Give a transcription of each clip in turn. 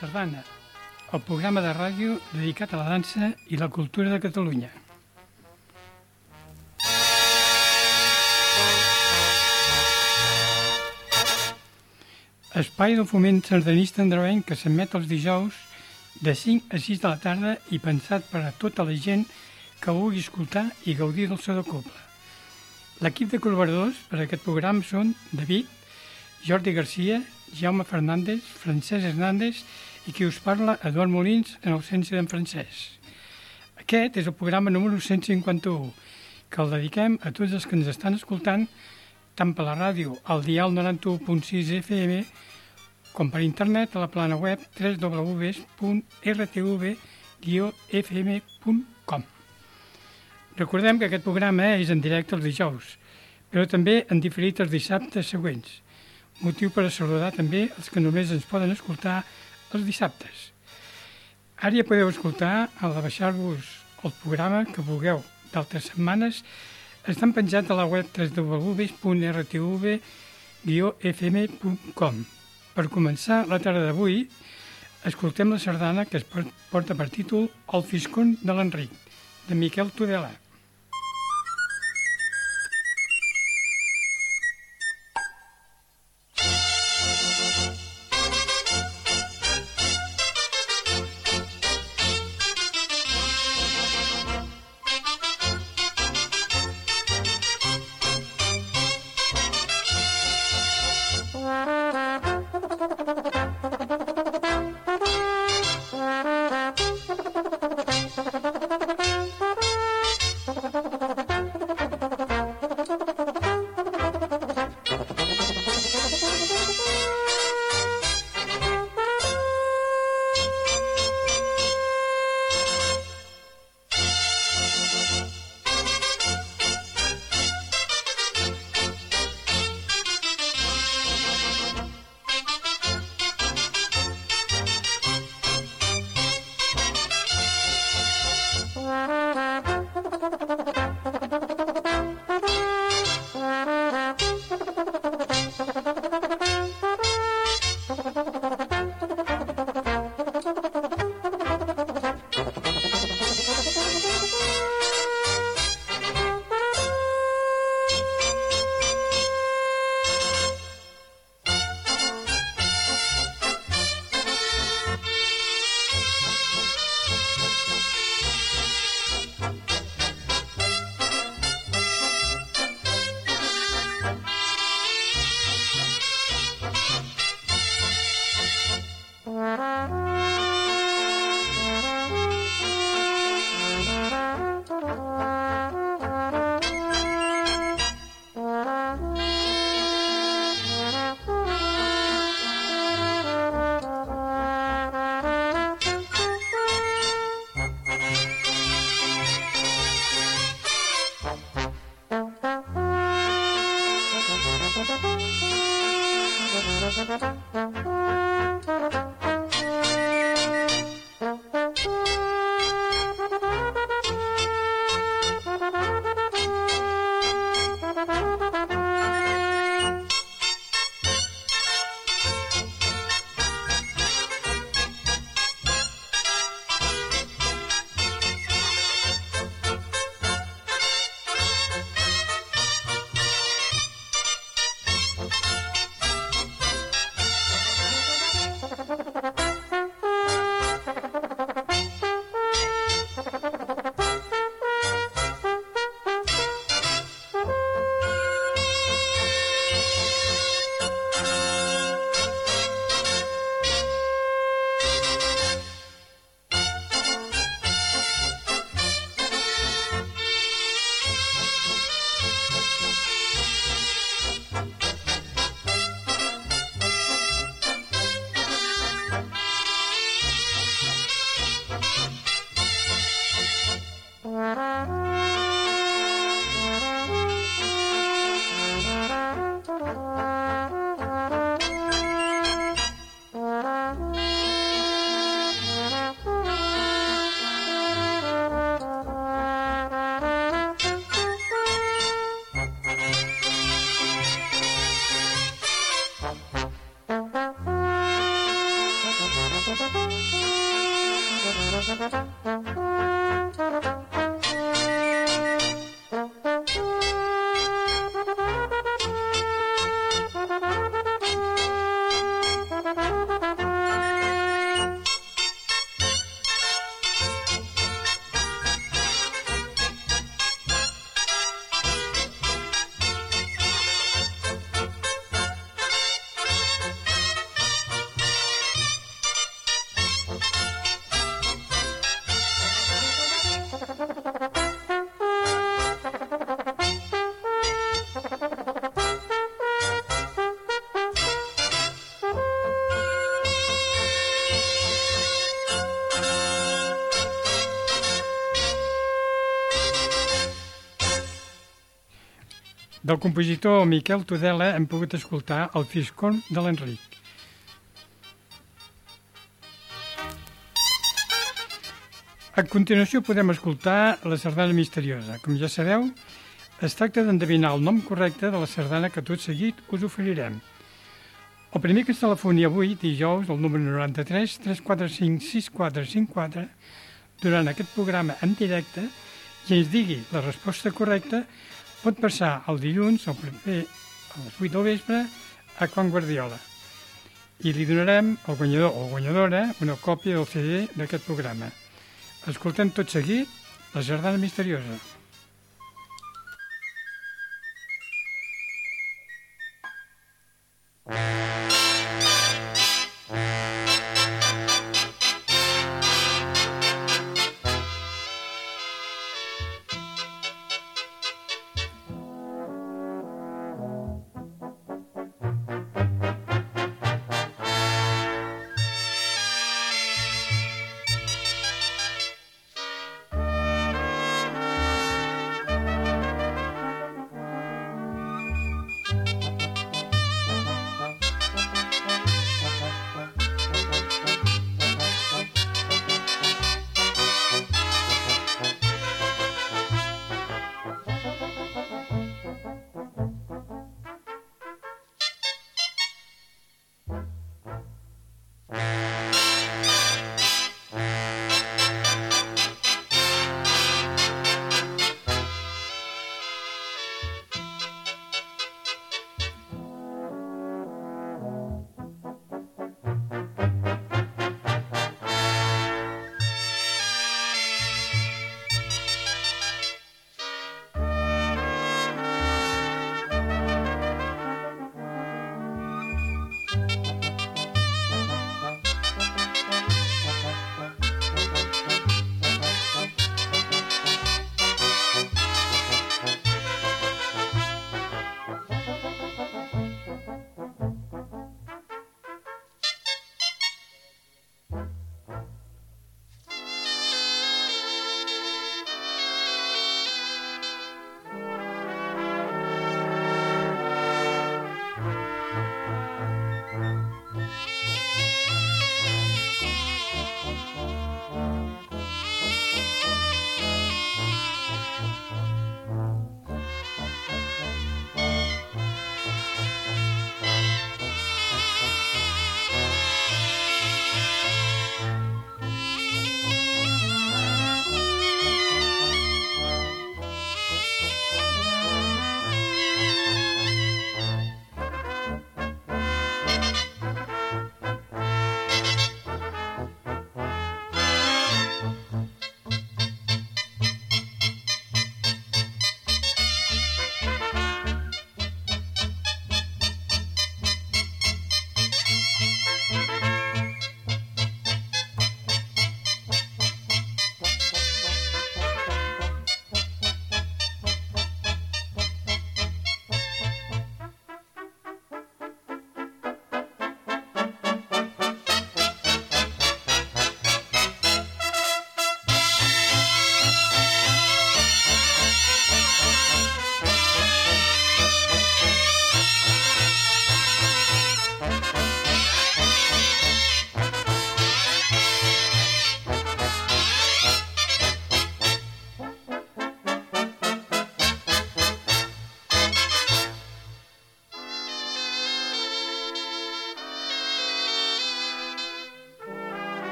Sardana, el programa de ràdio dedicat a la dansa i la cultura de Catalunya. Espai del foment sardanista andreuenc que s'emet els dijous de 5 a 6 de la tarda i pensat per a tota la gent que vulgui escoltar i gaudir del so de coble. L'equip de col·laboradors per a aquest programa són David, Jordi Garcia, Jaume Fernández, Francesc Hernández i qui us parla, Eduard Molins, en ausència d'en Francesc. Aquest és el programa número 151, que el dediquem a tots els que ens estan escoltant tant per la ràdio al dial 91.6 FM com per internet a la plana web www.rtv-fm.com. Recordem que aquest programa és en directe els dijous, però també en diferit els dissabtes següents, motiu per a saludar també els que només ens poden escoltar els dissabtes. Ara ja podeu escoltar, al baixar-vos el programa que vulgueu d'altres setmanes, estan penjats a la web www.rtv-fm.com. Per començar la tarda d'avui, escoltem la sardana que es porta per títol El fiscon de l'Enric, de Miquel Tudela. Del compositor Miquel Tudela hem pogut escoltar el Fiscorn de l'Enric. A continuació podem escoltar la sardana misteriosa. Com ja sabeu, es tracta d'endevinar el nom correcte de la sardana que tot seguit us oferirem. El primer que es telefoni avui, dijous, el número 93 345 6454, durant aquest programa en directe, i ens digui la resposta correcta, pot passar el dilluns, el proper, a les 8 del vespre, a Quan Guardiola. I li donarem al guanyador o guanyadora una còpia del CD d'aquest programa. Escoltem tot seguit La Jardana Misteriosa.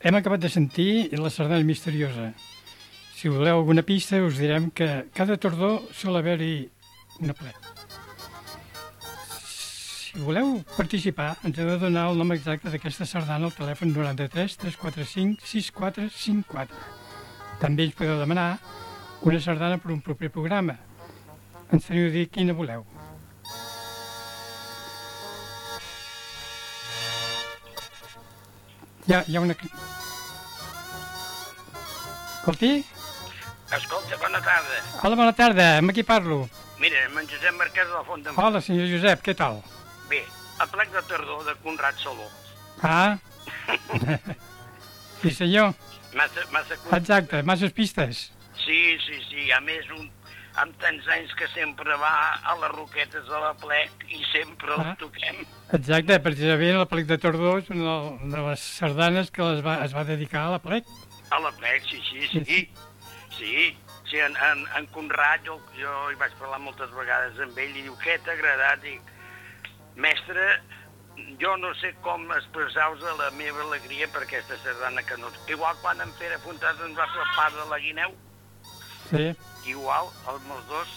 Hem acabat de sentir la sardana misteriosa. Si voleu alguna pista, us direm que cada tordó sol haver-hi una plet. Si voleu participar, ens heu de donar el nom exacte d'aquesta sardana al telèfon 93 345 6454. També ens podeu demanar una sardana per un proper programa. Ens teniu de dir quina voleu. Hi ha, hi ha una... Escolti? Escolta, bona tarda. Hola, bona tarda. Amb qui parlo? Mira, amb en Josep Marquès de la Font d'en... Hola, senyor Josep, què tal? Bé, a plec de tardor de Conrad Saló. Ah? sí, senyor. Massa, massa... Exacte, masses pistes. Sí, sí, sí. A més, un, amb tants anys que sempre va a les roquetes de la plec i sempre Ah. el toquem. Exacte, precisament la plec de Tordó és una de les sardanes que les va, es va dedicar a la plec. A la plec, sí, sí, sí. Sí, Sí, sí, en, en, en Conrad, jo, jo hi vaig parlar moltes vegades amb ell i diu, què t'ha agradat? Dic, mestre, jo no sé com expressar-vos la meva alegria per aquesta sardana que no... Igual quan en Pere Fontat ens va fer el pa de la guineu, Sí, igual, els dos.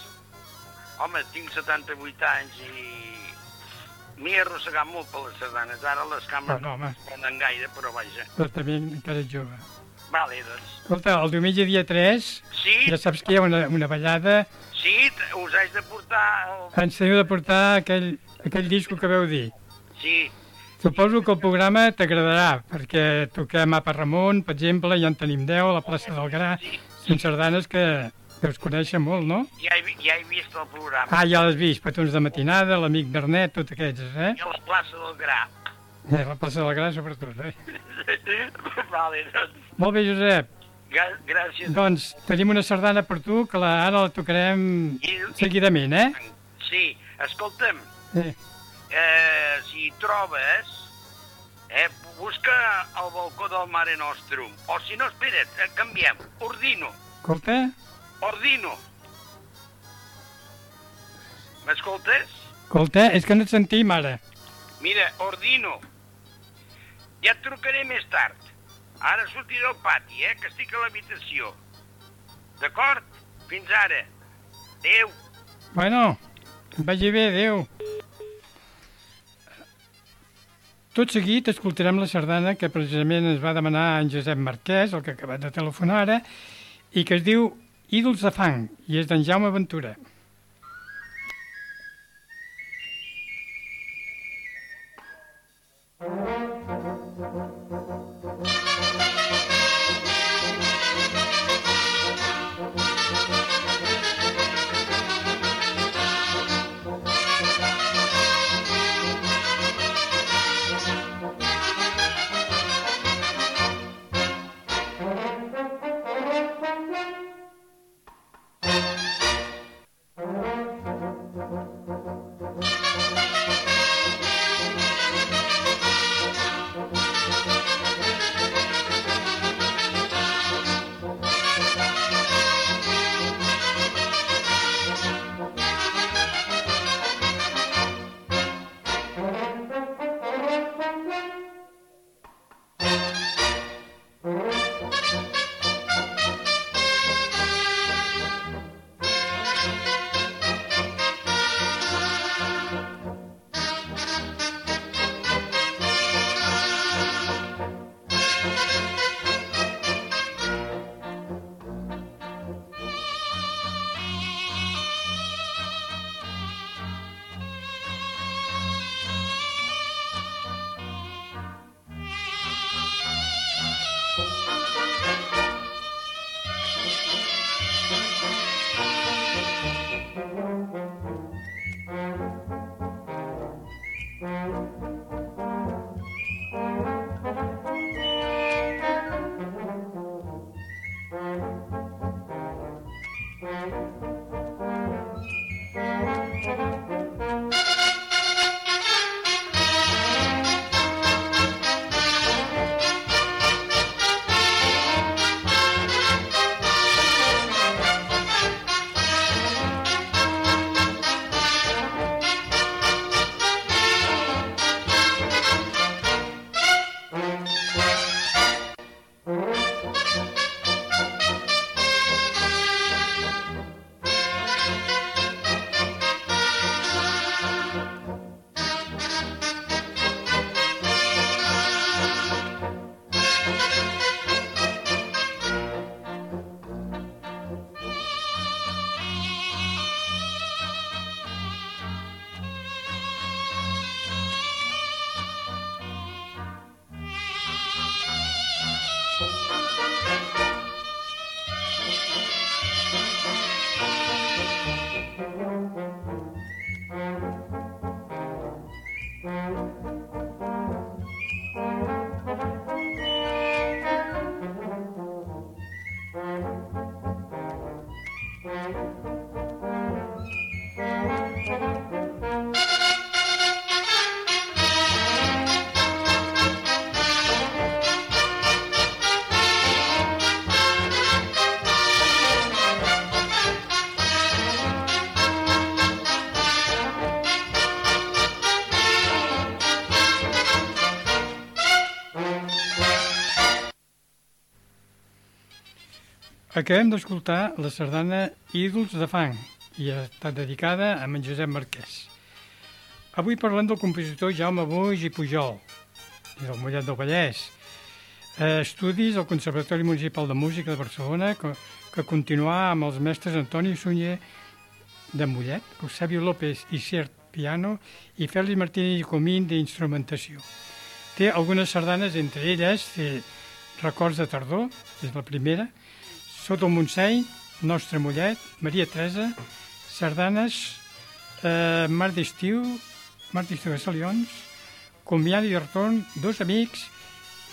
Home, tinc 78 anys i m'he arrossegat molt per les sardanes. Ara les càmeres Bueno, no ponen gaire, però vaja. però també encara ets jove. Vale, doncs. Escolta, el diumenge dia 3 Sí, ja saps que hi ha una, una ballada. sí, us haig de portar... El... Ens teniu de portar aquell, aquell disco que veu dir. Sí, Suposo que el programa t'agradarà, perquè toquem a Ramon, per exemple, ja en tenim 10, a la plaça del Gra, són sardanes que deus conèixer molt, no? ja he, ja he vist el programa. Ah, ja l'has vist, Petons de matinada, l'amic Bernet, tots aquests, eh? I a la plaça del Gra. Eh, La plaça del Gra, sobretot, eh? vale, doncs, Molt bé, Josep. gràcies. Doncs tenim una sardana per tu, que la, ara la tocarem I- seguidament, eh? Sí, escolta'm, eh? eh, si trobes, eh, busca el balcó del Mare Nostrum. O si no, espera't, eh, canviem. Ordino, Escolta, ordino. M'escoltes? escolta, és que no et sentim ara. Mira, ordino. Ja et trucaré més tard. Ara sortiré al pati, eh, que estic a l'habitació. D'acord? Fins ara. Adéu. Bueno, que vagi bé, adéu. Tot seguit escoltarem la sardana que precisament ens va demanar en Josep Marquès, el que ha acabat de telefonar ara, i que es diu Ídols de fang, i és d'en Jaume Ventura. Acabem d'escoltar la sardana Ídols de Fang i està dedicada a en Josep Marquès. Avui parlem del compositor Jaume Boix i Pujol, del Mollet del Vallès. Eh, estudis al Conservatori Municipal de Música de Barcelona, que, que continuà amb els mestres Antoni Sunyer de Mollet, Eusebio López i Cert Piano i Fèlix Martínez i Comín d'instrumentació. Té algunes sardanes, entre elles té Records de tardor, és la primera, Sota el Montseny, Nostre Mollet, Maria Teresa, sardanes, eh, Mar d'estiu, Mar d'estiu de Salions, Comiat i retorn, Dos amics,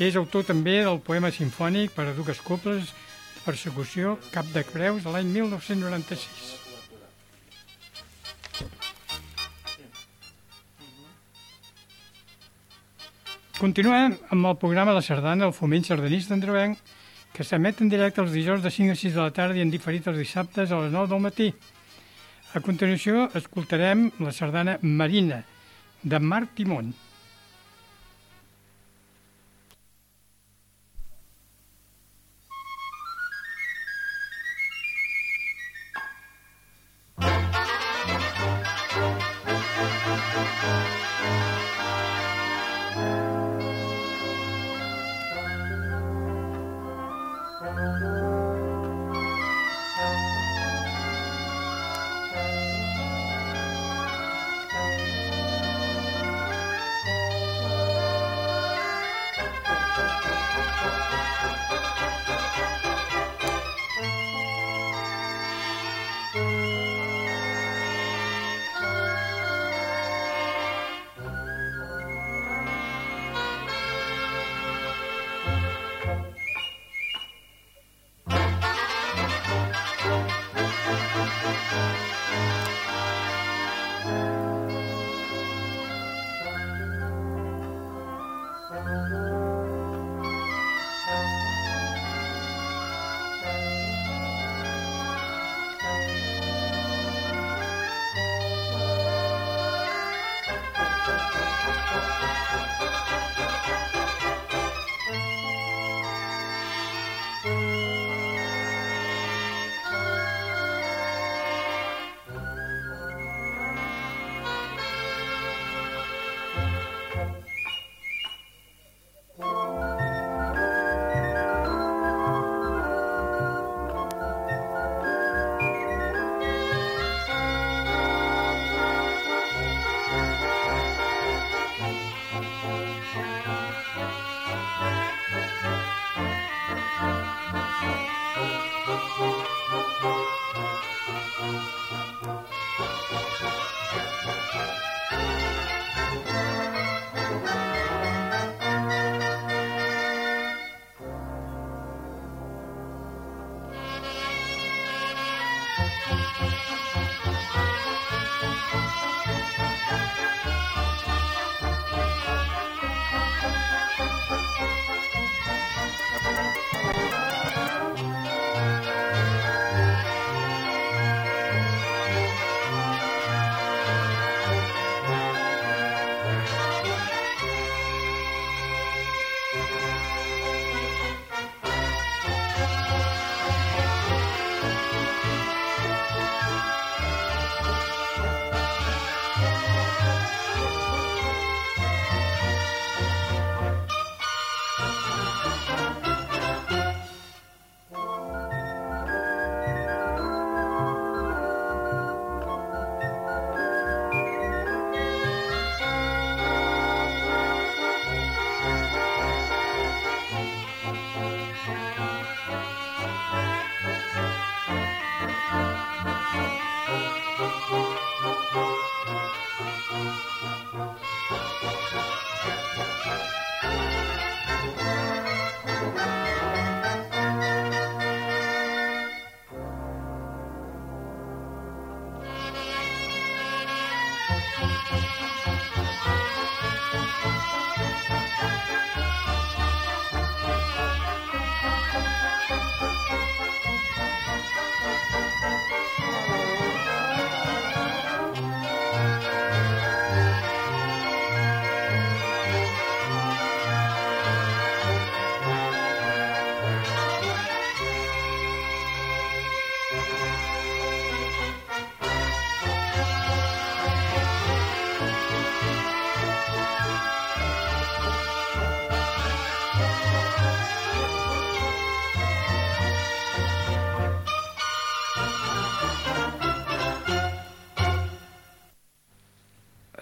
és autor també del poema sinfònic per a dues coples de persecució Cap de Creus de l'any 1996. Continuem amb el programa La Sardana, el foment sardanista d'Andrevenc, que s'emet en directe els dijous de 5 a 6 de la tarda i en diferit els dissabtes a les 9 del matí. A continuació escoltarem la sardana Marina, de Marc Timón.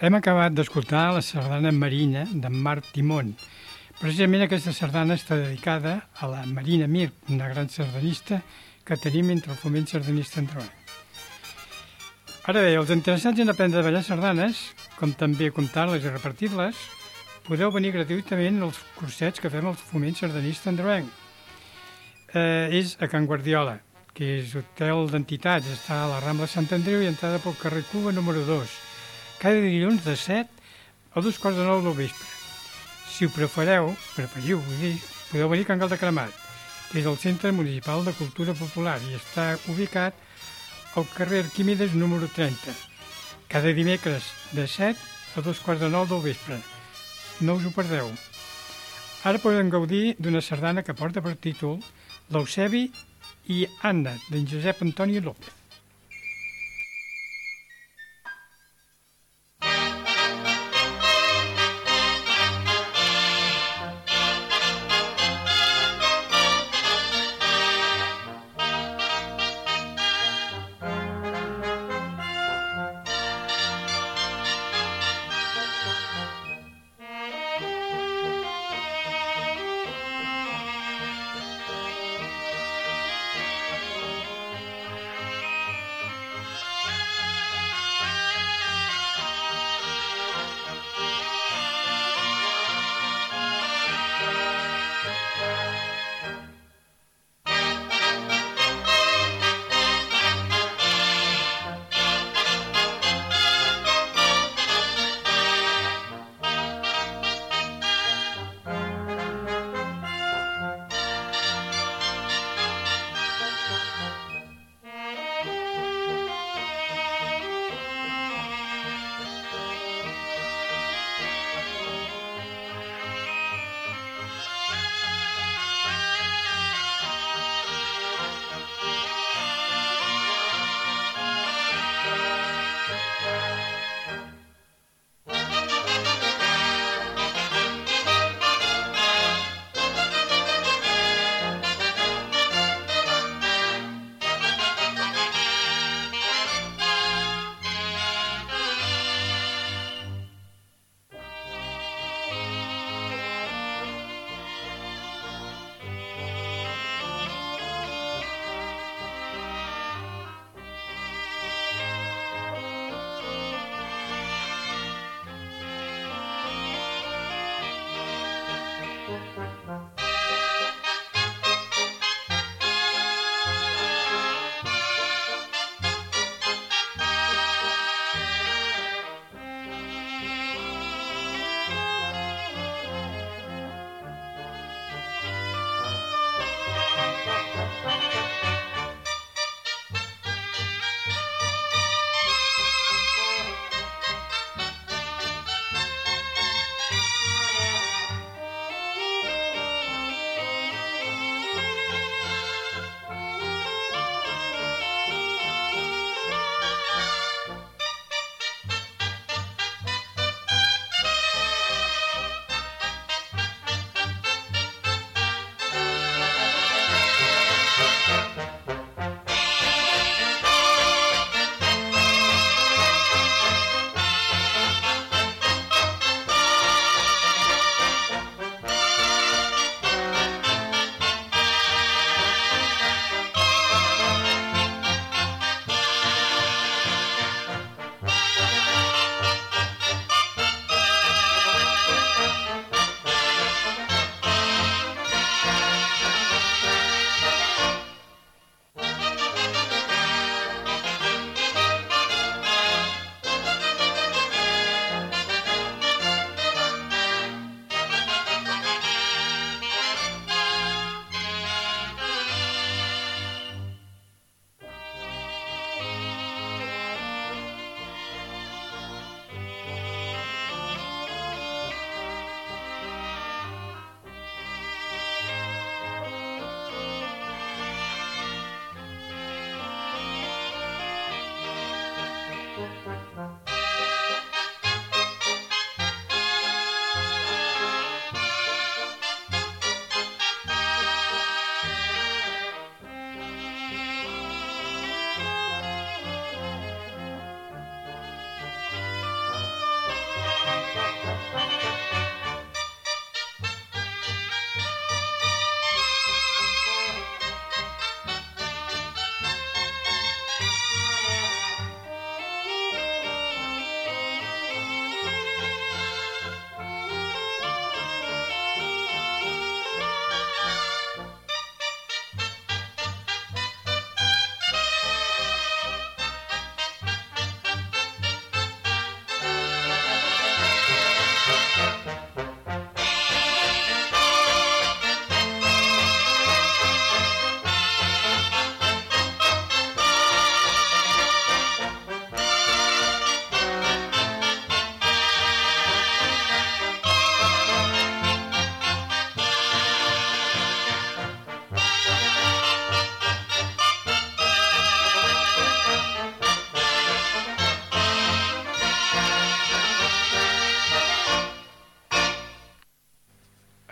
Hem acabat d'escoltar la sardana Marina d'en Marc Timón. Precisament aquesta sardana està dedicada a la Marina Mir, una gran sardanista que tenim entre el foment sardanista Androany. Ara bé, els interessats en aprendre a ballar sardanes, com també comptar-les i repartir-les, podeu venir gratuïtament als cursets que fem al foment sardanista Androany. Eh, és a Can Guardiola, que és hotel d'entitats, està a la Rambla Sant Andreu i entrada pel carrer Cuba número 2 cada dilluns de 7 a dos quarts de 9 del vespre. Si ho prefereu, preferiu, vull dir, podeu venir a Can Gal de Cremat, que és el Centre Municipal de Cultura Popular i està ubicat al carrer Arquímedes número 30, cada dimecres de 7 a dos quarts de 9 del vespre. No us ho perdeu. Ara podem gaudir d'una sardana que porta per títol L'Eusebi i Anna, d'en Josep Antoni López.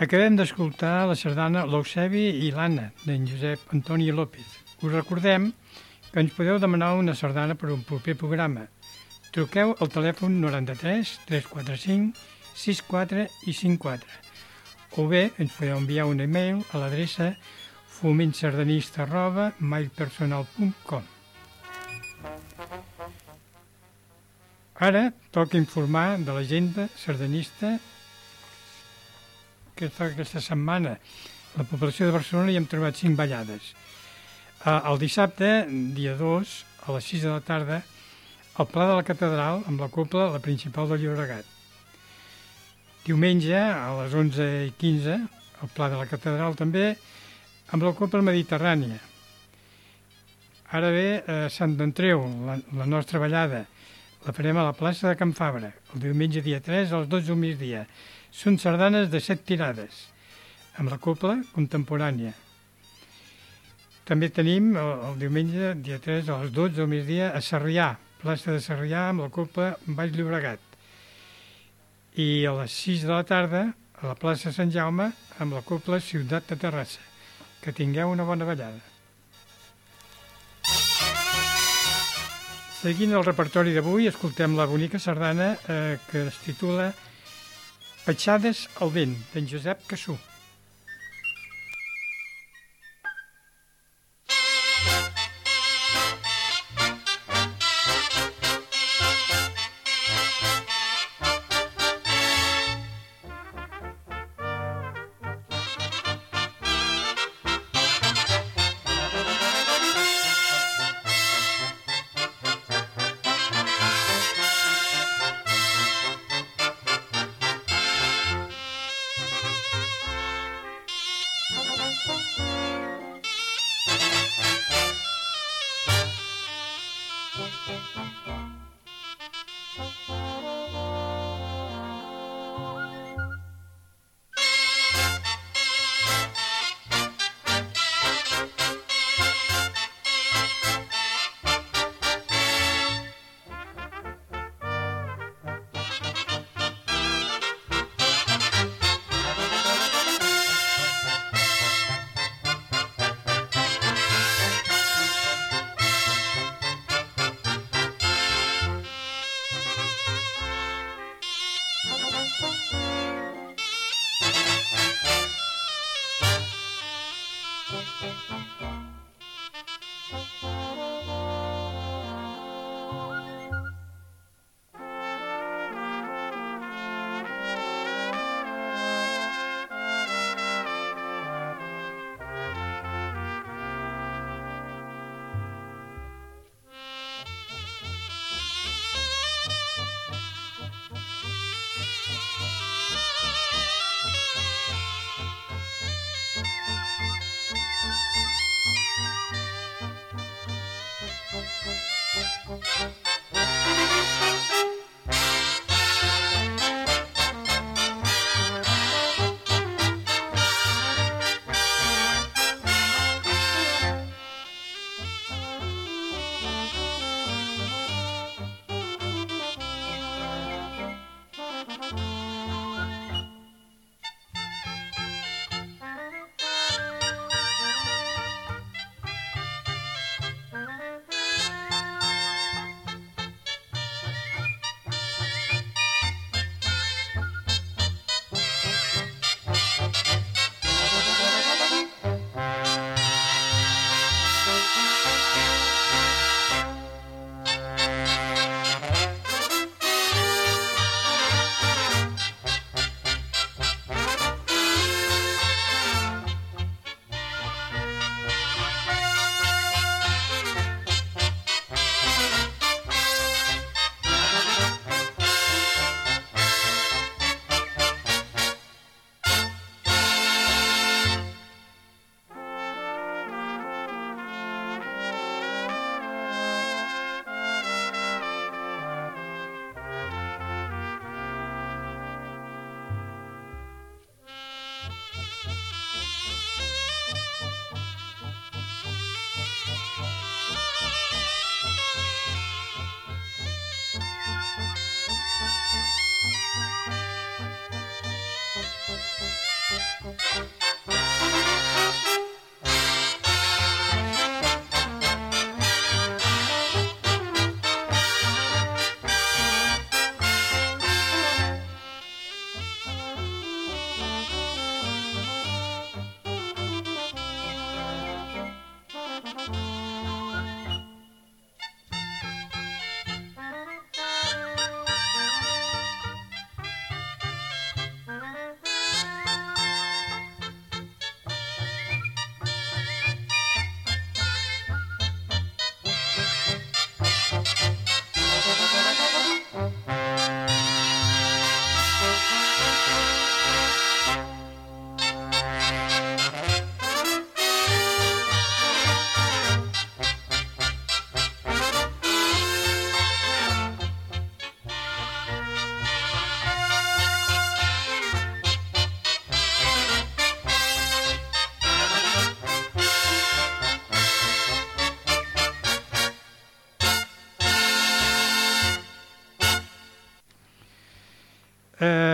Acabem d'escoltar la sardana L'Eusebi i l'Anna, d'en Josep Antoni López. Us recordem que ens podeu demanar una sardana per un proper programa. Truqueu al telèfon 93 345 64 i 54 o bé ens podeu enviar un e-mail a l'adreça fomentsardanista arroba mailpersonal.com Ara toca informar de l'agenda sardanista que aquesta setmana la població de Barcelona hi hem trobat cinc ballades. El dissabte, dia 2, a les 6 de la tarda, al Pla de la Catedral, amb la copla, la principal del Llobregat. Diumenge, a les 11 i 15, al Pla de la Catedral també, amb la Copla Mediterrània. Ara ve a Sant Andreu, la, la nostra ballada. La farem a la plaça de Can Fabra, el diumenge dia 3 als 12 del migdia. Són sardanes de set tirades, amb la copla contemporània. També tenim el, el diumenge dia 3 als 12 del migdia a Sarrià, plaça de Sarrià amb la copla Baix Llobregat i a les 6 de la tarda a la plaça Sant Jaume amb la Copla Ciutat de Terrassa. Que tingueu una bona ballada. Seguint el repertori d'avui, escoltem la bonica sardana eh, que es titula Petjades al vent, d'en Josep Cassú.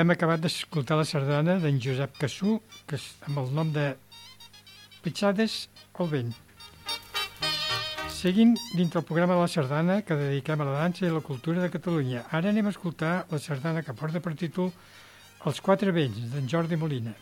Hem acabat d'escoltar la sardana d'en Josep Cassú, que és amb el nom de Pitjades al vent. Seguint dintre el programa de la sardana que dediquem a la dansa i la cultura de Catalunya. Ara anem a escoltar la sardana que porta per títol Els quatre vents, d'en Jordi Molina.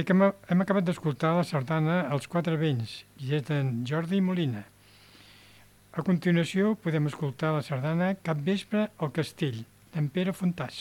Hem, hem acabat d'escoltar la sardana Els Quatre Vents, i és d'en Jordi Molina. A continuació podem escoltar la sardana Cap vespre al castell, d'en Pere Fontàs.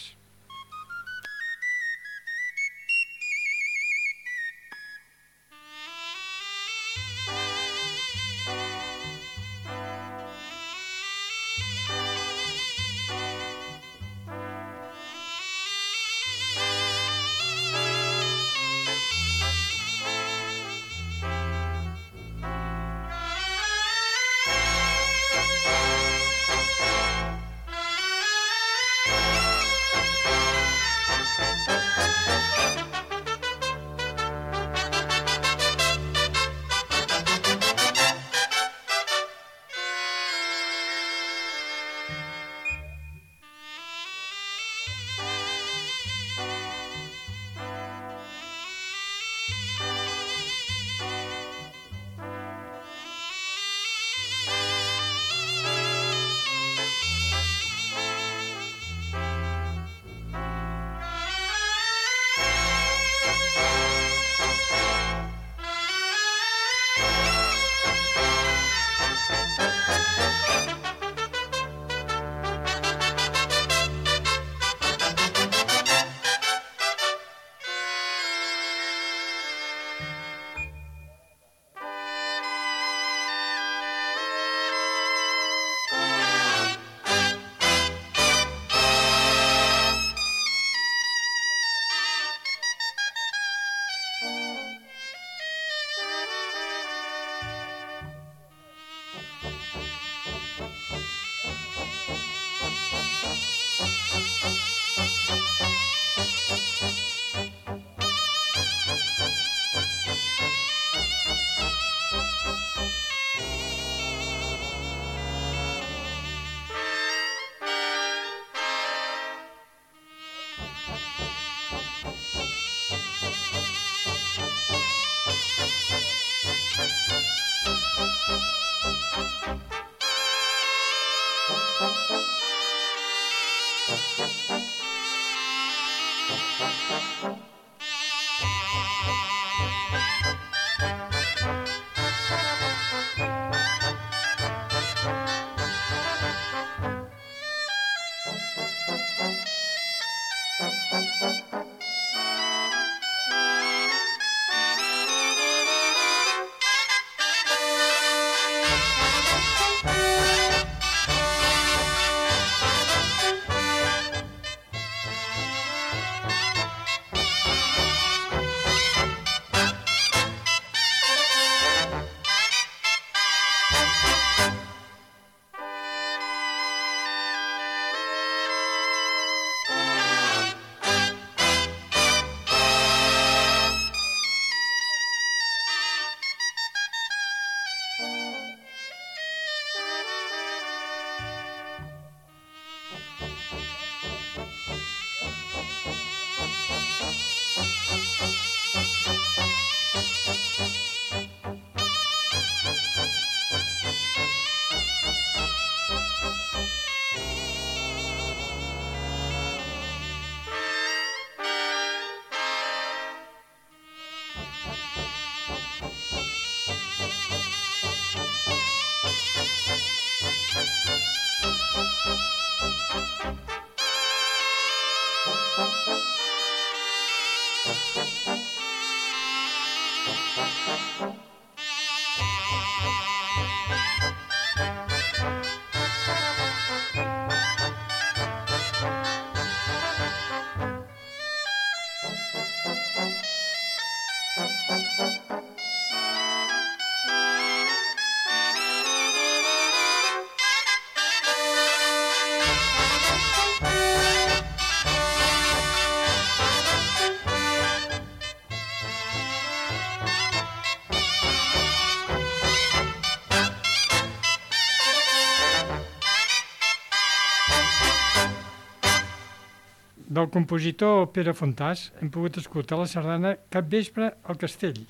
Del compositor Pere Fontàs hem pogut escoltar la sardana Cap vespre al castell.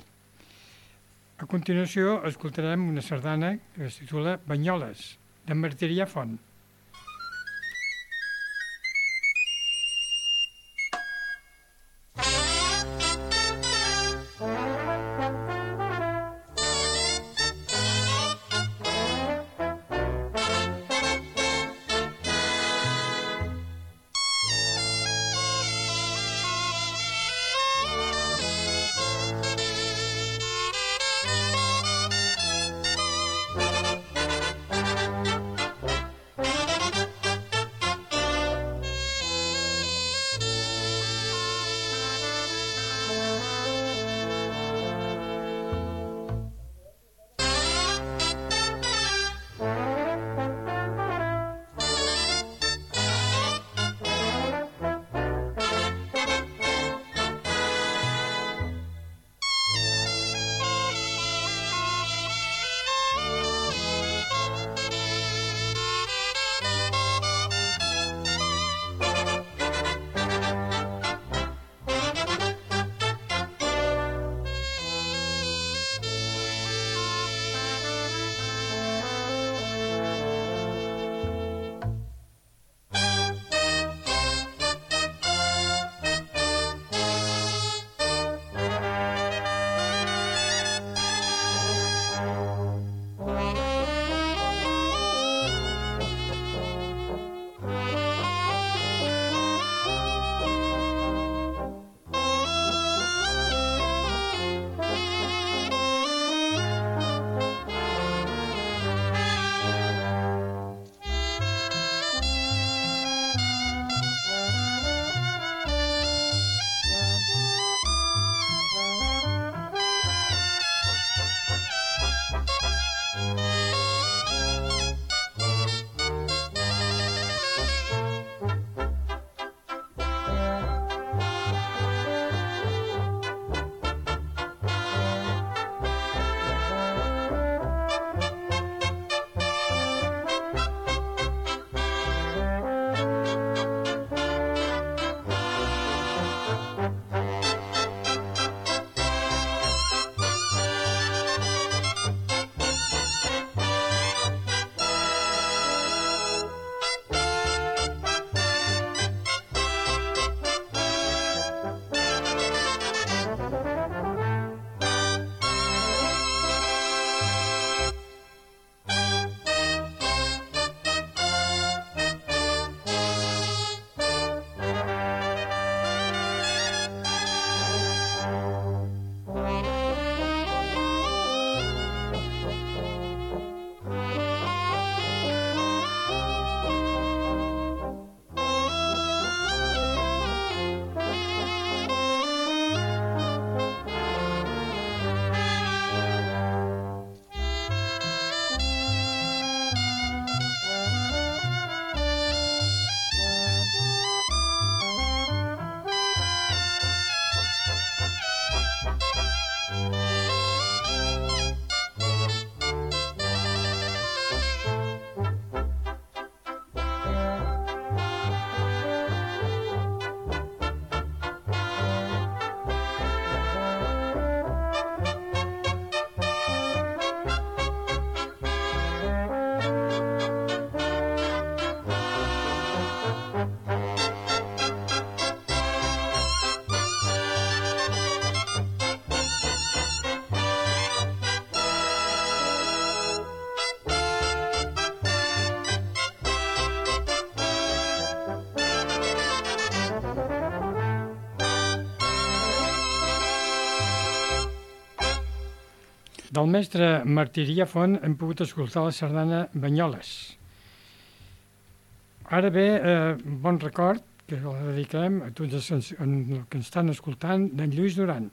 A continuació escoltarem una sardana que es titula Banyoles, de Martirià Font. Del mestre Martiria Font hem pogut escoltar la sardana Banyoles. Ara ve eh, bon record, que la dediquem a tots els que ens estan escoltant, d'en Lluís Duran.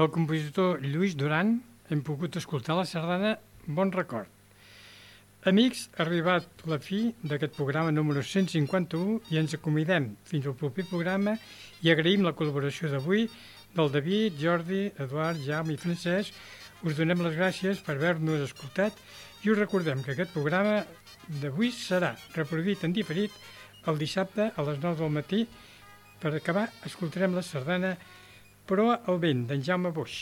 Del compositor Lluís Duran hem pogut escoltar la sardana Bon Record. Amics, ha arribat la fi d'aquest programa número 151 i ens acomidem fins al proper programa i agraïm la col·laboració d'avui del David, Jordi, Eduard, Jaume i Francesc, us donem les gràcies per haver-nos escoltat i us recordem que aquest programa d'avui serà reproduït en diferit el dissabte a les 9 del matí. Per acabar, escoltarem la sardana Però el vent, d'en Jaume Boix.